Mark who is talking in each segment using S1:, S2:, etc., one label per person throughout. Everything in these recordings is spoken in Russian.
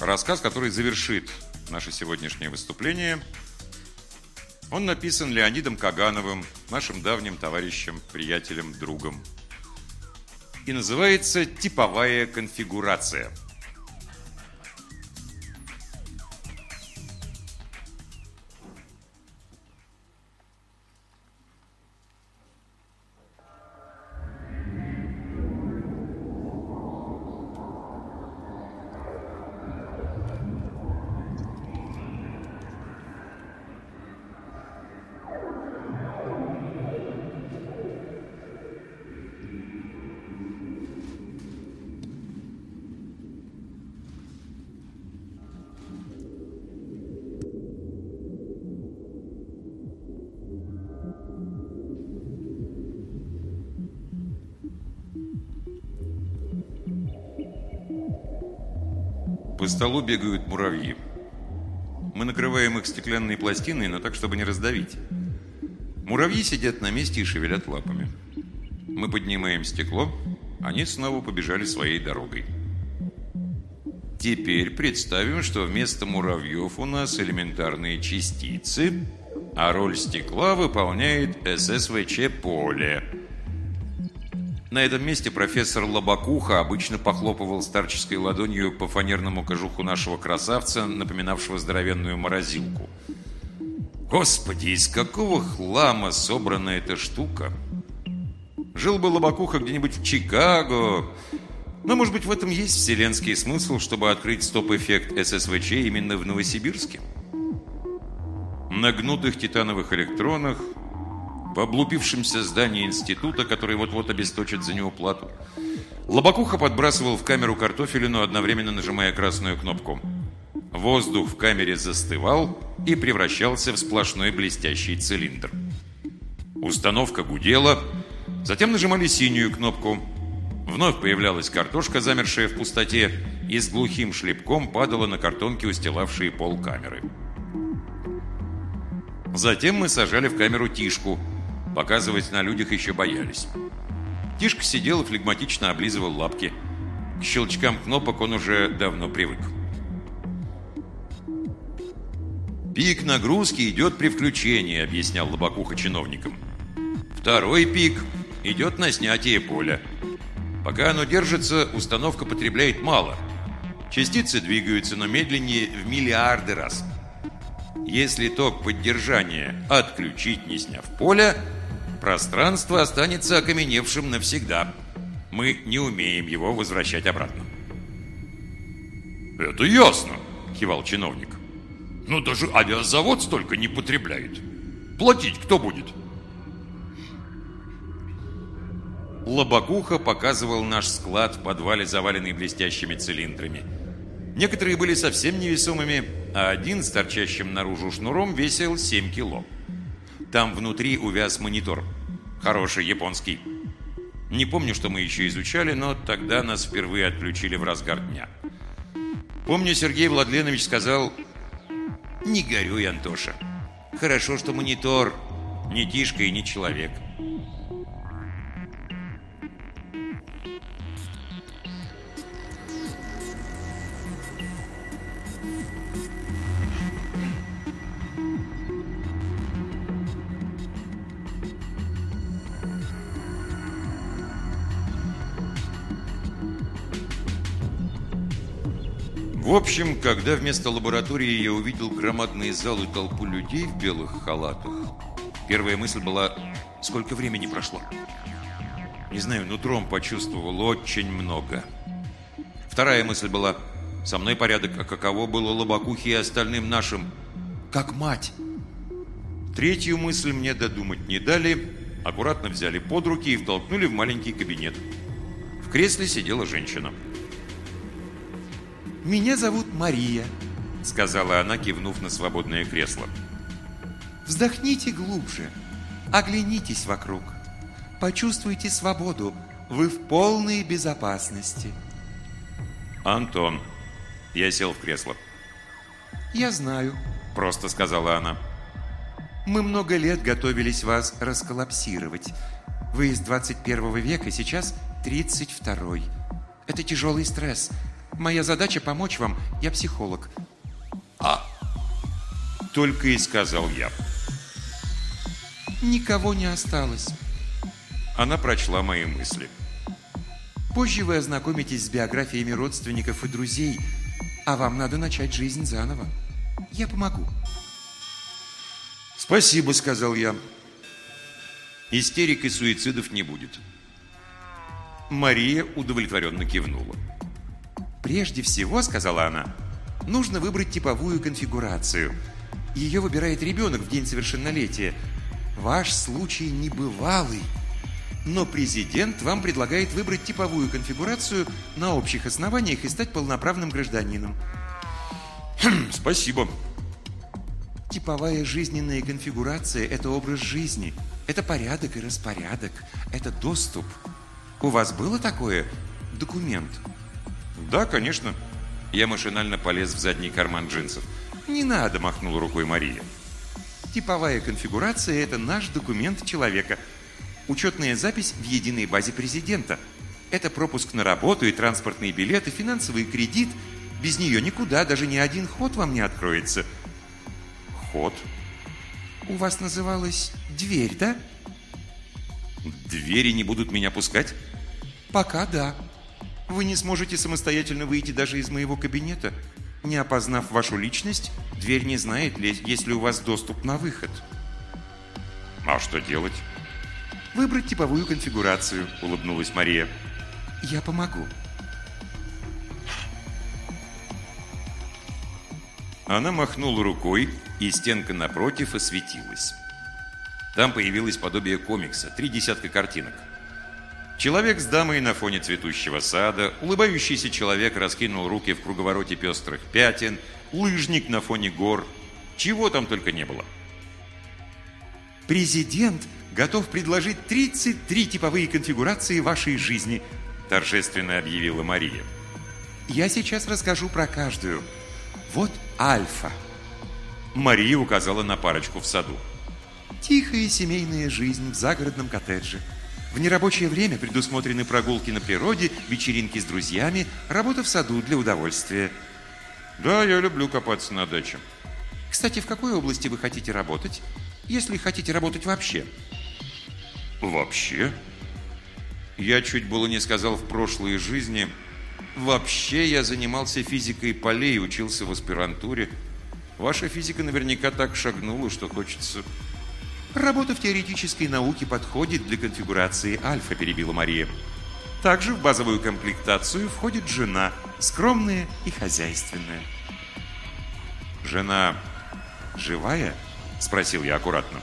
S1: Рассказ, который завершит наше сегодняшнее выступление, он написан Леонидом Кагановым, нашим давним товарищем, приятелем, другом. И называется «Типовая конфигурация». По столу бегают муравьи. Мы накрываем их стеклянной пластиной, но так, чтобы не раздавить. Муравьи сидят на месте и шевелят лапами. Мы поднимаем стекло, они снова побежали своей дорогой. Теперь представим, что вместо муравьев у нас элементарные частицы, а роль стекла выполняет ССВЧ-поле – на этом месте профессор Лобакуха обычно похлопывал старческой ладонью по фанерному кожуху нашего красавца, напоминавшего здоровенную морозилку. Господи, из какого хлама собрана эта штука? Жил бы Лобакуха где-нибудь в Чикаго. Но, может быть, в этом есть вселенский смысл, чтобы открыть стоп-эффект ССВЧ именно в Новосибирске? На гнутых титановых электронах в облупившемся здании института, который вот-вот обесточит за него плату. Лобакуха подбрасывал в камеру картофелину, одновременно нажимая красную кнопку. Воздух в камере застывал и превращался в сплошной блестящий цилиндр. Установка гудела, затем нажимали синюю кнопку. Вновь появлялась картошка, замершая в пустоте, и с глухим шлепком падала на картонки, устилавшие пол камеры. Затем мы сажали в камеру Тишку – Показывать на людях еще боялись. Тишка сидел и флегматично облизывал лапки. К щелчкам кнопок он уже давно привык. «Пик нагрузки идет при включении», — объяснял Лобакуха чиновникам. «Второй пик идет на снятие поля. Пока оно держится, установка потребляет мало. Частицы двигаются, но медленнее в миллиарды раз. Если ток поддержания отключить, не сняв поле, Пространство останется окаменевшим навсегда. Мы не умеем его возвращать обратно. «Это ясно», – кивал чиновник. «Но даже авиазавод столько не потребляет. Платить кто будет?» Лобакуха показывал наш склад в подвале, заваленный блестящими цилиндрами. Некоторые были совсем невесомыми, а один с торчащим наружу шнуром весил 7 кило. Там внутри увяз монитор. Хороший, японский. Не помню, что мы еще изучали, но тогда нас впервые отключили в разгар дня. Помню, Сергей Владленович сказал, «Не горюй, Антоша. Хорошо, что монитор не тишка и не человек». В общем, когда вместо лаборатории я увидел громадные залы толпу людей в белых халатах, первая мысль была, сколько времени прошло. Не знаю, нутром почувствовал очень много. Вторая мысль была, со мной порядок, а каково было Лобакухе и остальным нашим, как мать. Третью мысль мне додумать не дали, аккуратно взяли под руки и втолкнули в маленький кабинет. В кресле сидела женщина.
S2: «Меня зовут Мария», —
S1: сказала она, кивнув на свободное кресло.
S2: «Вздохните глубже, оглянитесь вокруг, почувствуйте свободу, вы в полной безопасности».
S1: «Антон», — я сел в кресло.
S2: «Я знаю», —
S1: просто сказала она.
S2: «Мы много лет готовились вас расколлапсировать. Вы из 21 века, сейчас 32-й. Это тяжелый стресс». Моя задача помочь вам. Я психолог.
S1: А, только и сказал я.
S2: Никого не осталось.
S1: Она прочла мои мысли.
S2: Позже вы ознакомитесь с биографиями родственников и друзей, а вам надо начать жизнь заново. Я помогу.
S1: «Спасибо», — сказал я. «Истерик и суицидов не будет». Мария удовлетворенно кивнула.
S2: «Прежде всего, — сказала она, — нужно выбрать типовую конфигурацию. Ее выбирает ребенок в день совершеннолетия. Ваш случай небывалый. Но президент вам предлагает выбрать типовую конфигурацию на общих основаниях и стать полноправным гражданином.
S1: Хм, спасибо.
S2: Типовая жизненная конфигурация – это образ жизни, это порядок и распорядок, это доступ. У вас было такое? Документ?
S1: Да, конечно. Я машинально полез в задний карман джинсов.
S2: Не надо, махнула рукой Мария. Типовая конфигурация – это наш документ человека – Учетная запись в единой базе президента. Это пропуск на работу и транспортные билеты, финансовый кредит. Без нее никуда, даже ни один ход вам не откроется.
S1: Ход?
S2: У вас называлась дверь, да?
S1: Двери не будут меня пускать?
S2: Пока да. Вы не сможете самостоятельно выйти даже из моего кабинета. Не опознав вашу личность, дверь не знает, есть ли у вас доступ на выход.
S1: А что делать?
S2: Выбрать типовую конфигурацию, улыбнулась Мария. Я помогу.
S1: Она махнула рукой, и стенка напротив осветилась. Там появилось подобие комикса, три десятка картинок. Человек с дамой на фоне цветущего сада, улыбающийся человек раскинул руки в круговороте пестрых пятен, лыжник на фоне гор. Чего там только не было.
S2: Президент готов предложить 33 типовые конфигурации вашей жизни», торжественно объявила Мария. «Я сейчас расскажу про каждую. Вот Альфа».
S1: Мария указала на парочку в саду.
S2: Тихая семейная жизнь в загородном коттедже. В нерабочее время предусмотрены прогулки на природе, вечеринки с друзьями, работа в саду для удовольствия.
S1: Да, я люблю копаться на даче.
S2: Кстати, в какой области вы хотите работать? Если хотите работать вообще.
S1: Вообще? Я чуть было не сказал в прошлой жизни. Вообще я занимался физикой полей, учился в аспирантуре. Ваша физика наверняка так шагнула, что хочется...
S2: Работа в теоретической науке подходит для конфигурации альфа, перебила Мария. Также в базовую комплектацию входит жена, скромная и хозяйственная.
S1: Жена живая? Спросил я аккуратно.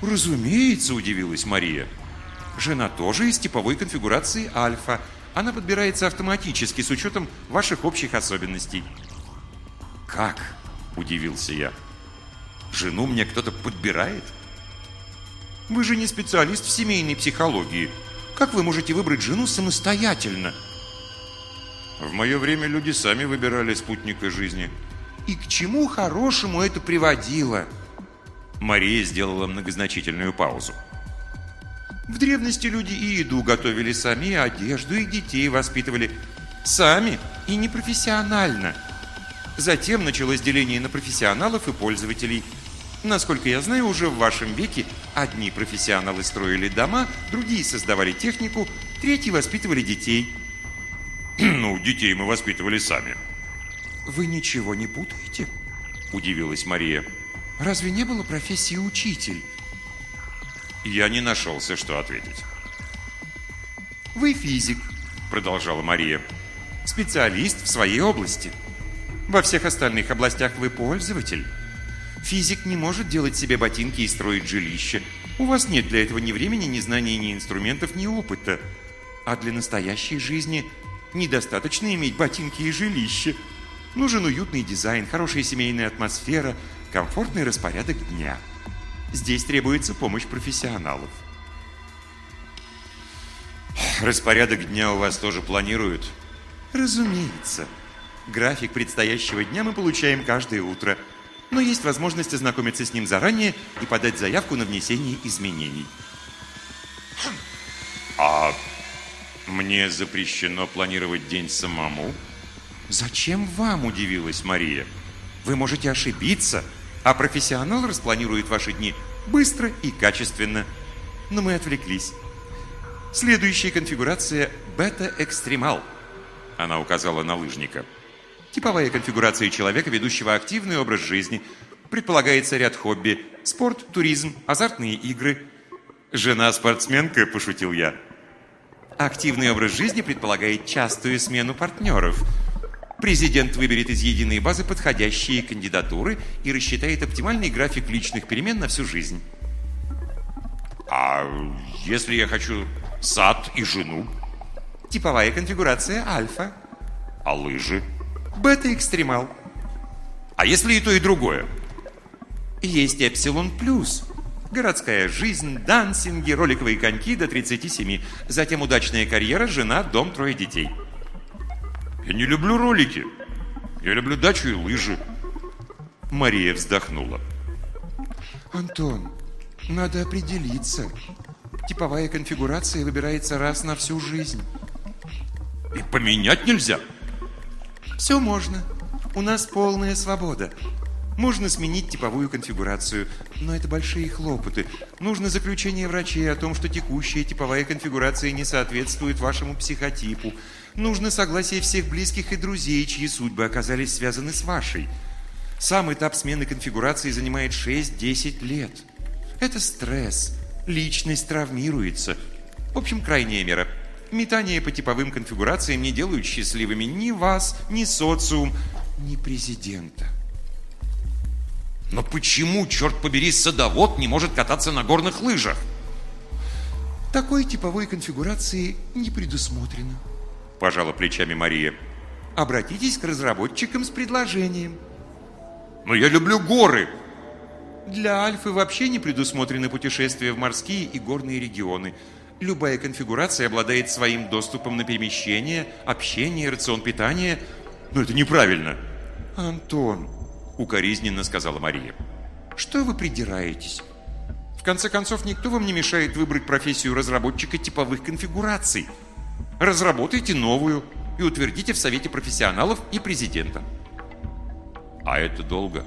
S2: «Разумеется», – удивилась Мария. «Жена тоже из типовой конфигурации альфа. Она подбирается автоматически с учетом ваших общих особенностей».
S1: «Как?» – удивился я. «Жену мне кто-то подбирает?»
S2: «Вы же не специалист в семейной психологии. Как вы можете выбрать жену самостоятельно?»
S1: В мое время люди сами выбирали спутника жизни.
S2: И к чему хорошему это приводило?
S1: Мария сделала многозначительную паузу.
S2: В древности люди и еду готовили сами, и одежду, и детей воспитывали сами и непрофессионально. Затем началось деление на профессионалов и пользователей. Насколько я знаю, уже в вашем веке одни профессионалы строили дома, другие создавали технику, третьи воспитывали детей.
S1: Ну, детей мы воспитывали сами.
S2: Вы ничего не путаете?
S1: Удивилась Мария.
S2: Разве не было профессии учитель?
S1: Я не нашелся, что ответить.
S2: Вы физик, продолжала Мария. Специалист в своей области. Во всех остальных областях вы пользователь. Физик не может делать себе ботинки и строить жилище. У вас нет для этого ни времени, ни знаний, ни инструментов, ни опыта. А для настоящей жизни недостаточно иметь ботинки и жилище. Нужен уютный дизайн, хорошая семейная атмосфера, комфортный распорядок дня. Здесь требуется помощь профессионалов.
S1: Распорядок дня у вас тоже планируют?
S2: Разумеется. График предстоящего дня мы получаем каждое утро. Но есть возможность ознакомиться с ним заранее и подать заявку на внесение изменений.
S1: А мне запрещено планировать день самому?
S2: «Зачем вам?» – удивилась Мария. «Вы можете ошибиться, а профессионал распланирует ваши дни быстро и качественно». Но мы отвлеклись. Следующая конфигурация – бета-экстремал. Она указала на лыжника. Типовая конфигурация человека, ведущего активный образ жизни. Предполагается ряд хобби – спорт, туризм, азартные игры. «Жена спортсменка», – пошутил я. Активный образ жизни предполагает частую смену партнеров. Президент выберет из единой базы подходящие кандидатуры и рассчитает оптимальный график личных перемен на всю жизнь.
S1: А если я хочу сад и жену?
S2: Типовая конфигурация альфа.
S1: А лыжи?
S2: Бета-экстремал.
S1: А если и то, и другое?
S2: Есть эпсилон плюс. Городская жизнь, дансинги, роликовые коньки до 37. Затем удачная карьера, жена, дом, трое детей.
S1: Я не люблю ролики. Я люблю дачу и лыжи.
S2: Мария вздохнула. Антон, надо определиться. Типовая конфигурация выбирается раз на всю жизнь.
S1: И поменять нельзя?
S2: Все можно. У нас полная свобода. Можно сменить типовую конфигурацию, но это большие хлопоты. Нужно заключение врачей о том, что текущая типовая конфигурация не соответствует вашему психотипу. Нужно согласие всех близких и друзей, чьи судьбы оказались связаны с вашей. Сам этап смены конфигурации занимает 6-10 лет. Это стресс. Личность травмируется. В общем, крайняя мера. Метания по типовым конфигурациям не делают счастливыми ни вас, ни социум, ни президента.
S1: Но почему, черт побери, садовод не может кататься на горных лыжах?
S2: Такой типовой конфигурации не предусмотрено.
S1: Пожала плечами Мария.
S2: Обратитесь к разработчикам с предложением.
S1: Но я люблю горы.
S2: Для Альфы вообще не предусмотрены путешествия в морские и горные регионы. Любая конфигурация обладает своим доступом на перемещение, общение, рацион питания.
S1: Но это неправильно.
S2: Антон, укоризненно сказала Мария. Что вы придираетесь? В конце концов, никто вам не мешает выбрать профессию разработчика типовых конфигураций. Разработайте новую и утвердите в Совете профессионалов и президента.
S1: А это долго?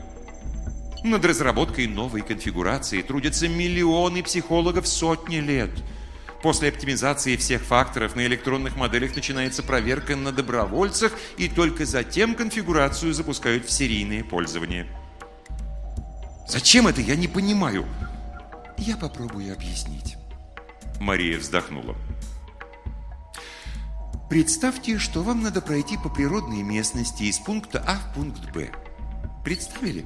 S2: Над разработкой новой конфигурации трудятся миллионы психологов сотни лет. После оптимизации всех факторов на электронных моделях начинается проверка на добровольцах, и только затем конфигурацию запускают в серийное пользование. Зачем это, я не понимаю. Я попробую объяснить. Мария вздохнула. Представьте, что вам надо пройти по природной местности из пункта А в пункт Б. Представили?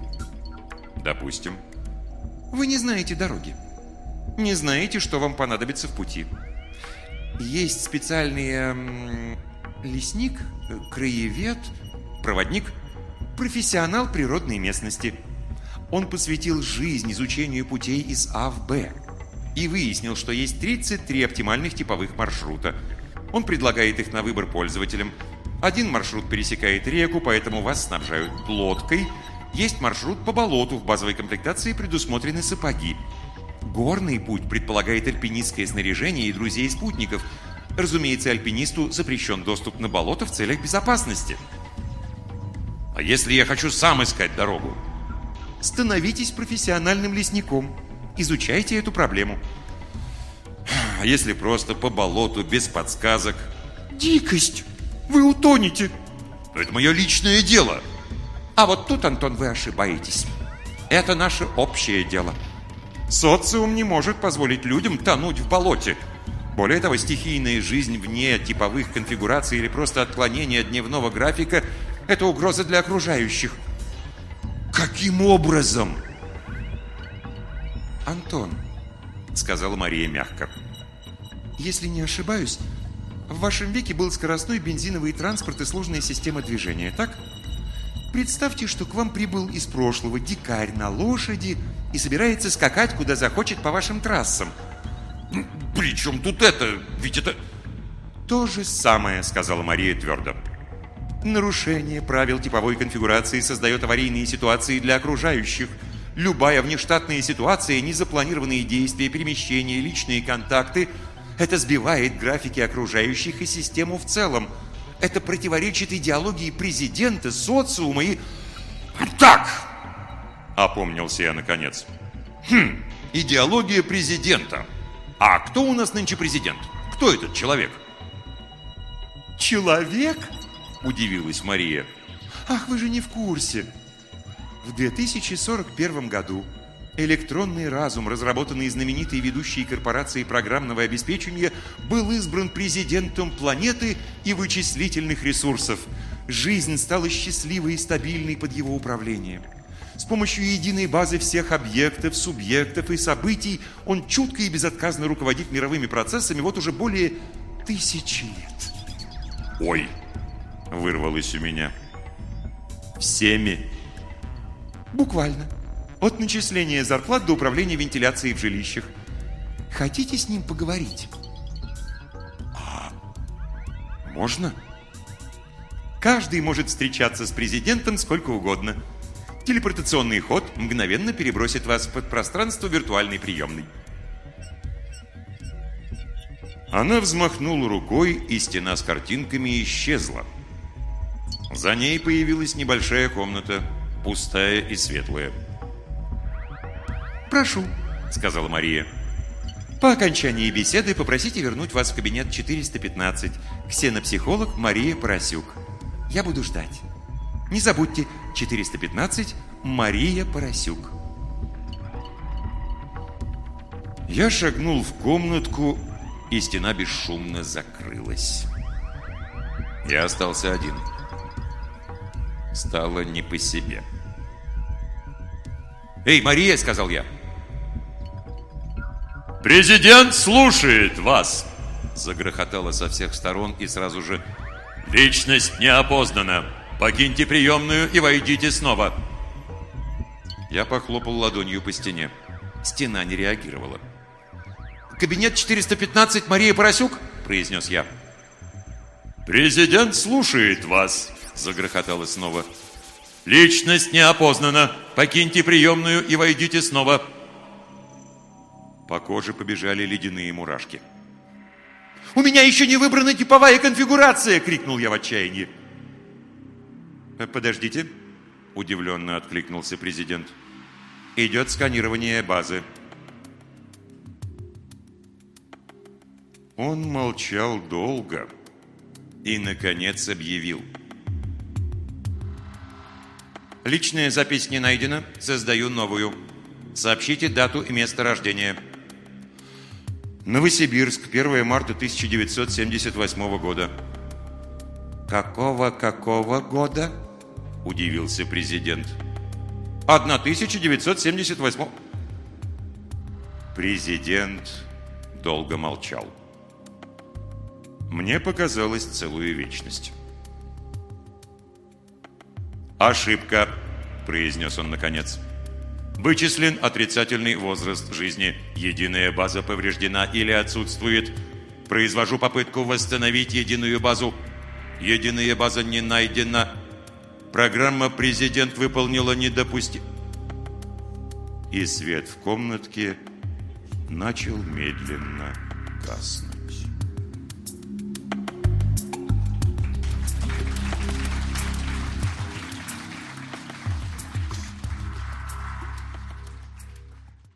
S1: Допустим.
S2: Вы не знаете дороги. Не знаете, что вам понадобится в пути. Есть специальный эм, лесник, краевед, проводник, профессионал природной местности. Он посвятил жизнь изучению путей из А в Б и выяснил, что есть 33 оптимальных типовых маршрута. Он предлагает их на выбор пользователям. Один маршрут пересекает реку, поэтому вас снабжают лодкой – есть маршрут по болоту, в базовой комплектации предусмотрены сапоги. Горный путь предполагает альпинистское снаряжение и друзей-спутников. Разумеется, альпинисту запрещен доступ на болото в целях безопасности.
S1: А если я хочу сам искать дорогу?
S2: Становитесь профессиональным лесником. Изучайте эту проблему.
S1: А если просто по болоту, без подсказок?
S2: Дикость! Вы утонете!
S1: Это мое личное дело.
S2: А вот тут, Антон, вы ошибаетесь. Это наше общее дело. Социум не может позволить людям тонуть в болоте. Более того, стихийная жизнь вне типовых конфигураций или просто отклонение от дневного графика – это угроза для окружающих.
S1: Каким образом?
S2: Антон, сказала Мария мягко, если не ошибаюсь, в вашем веке был скоростной бензиновый транспорт и сложная система движения, так? Представьте, что к вам прибыл из прошлого дикарь на лошади и собирается скакать, куда захочет по вашим трассам.
S1: «При чем тут это? Ведь это...»
S2: «То же самое», — сказала Мария твердо. «Нарушение правил типовой конфигурации создает аварийные ситуации для окружающих. Любая внештатная ситуация, незапланированные действия, перемещения, личные контакты — это сбивает графики окружающих и систему в целом. Это противоречит идеологии президента, социума и... Так! Опомнился я наконец.
S1: Хм, идеология президента. А кто у нас нынче президент? Кто этот человек?
S2: Человек? Удивилась Мария. Ах, вы же не в курсе. В 2041 году электронный разум, разработанный знаменитой ведущей корпорацией программного обеспечения, был избран президентом планеты и вычислительных ресурсов. Жизнь стала счастливой и стабильной под его управлением. С помощью единой базы всех объектов, субъектов и событий он чутко и безотказно руководит мировыми процессами вот уже более тысячи лет.
S1: «Ой!» – вырвалось у меня.
S2: «Всеми!» «Буквально. От начисления зарплат до управления вентиляцией в жилищах. Хотите с ним поговорить?»
S1: «А можно?»
S2: Каждый может встречаться с президентом сколько угодно. Телепортационный ход мгновенно перебросит вас под пространство виртуальной приемной.
S1: Она взмахнула рукой, и стена с картинками исчезла. За ней появилась небольшая комната, пустая и светлая.
S2: «Прошу», — сказала Мария. «По окончании беседы попросите вернуть вас в кабинет 415. Ксенопсихолог Мария Поросюк. Я буду ждать. Не забудьте, 415 Мария Поросюк».
S1: Я шагнул в комнатку, и стена бесшумно закрылась. Я остался один. Стало не по себе. «Эй, Мария!» — сказал я.
S3: «Президент слушает вас!»
S1: Загрохотало со всех сторон и сразу же
S3: «Личность не опознана. Покиньте приемную и войдите снова!»
S1: Я похлопал ладонью по стене. Стена не реагировала.
S2: «Кабинет 415, Мария Поросюк?» – произнес я.
S3: «Президент слушает вас!» – загрохотало снова. «Личность не опознана. Покиньте приемную и войдите снова!»
S1: По коже побежали ледяные мурашки.
S2: «У меня еще не выбрана типовая конфигурация!» – крикнул я в отчаянии.
S1: «Э, «Подождите», – удивленно откликнулся президент. «Идет сканирование базы». Он молчал долго и, наконец, объявил. «Личная запись не найдена. Создаю новую. Сообщите дату и место рождения». Новосибирск, 1 марта 1978 года.
S2: «Какого-какого года?»
S1: – удивился президент. 1978. Президент долго молчал. Мне показалось целую вечность. «Ошибка», – произнес он наконец. «Вычислен отрицательный возраст жизни. Единая база повреждена или отсутствует. Произвожу попытку восстановить единую базу. Единая база не найдена. Программа «Президент» выполнила недопусти...» И свет в комнатке начал медленно гаснуть.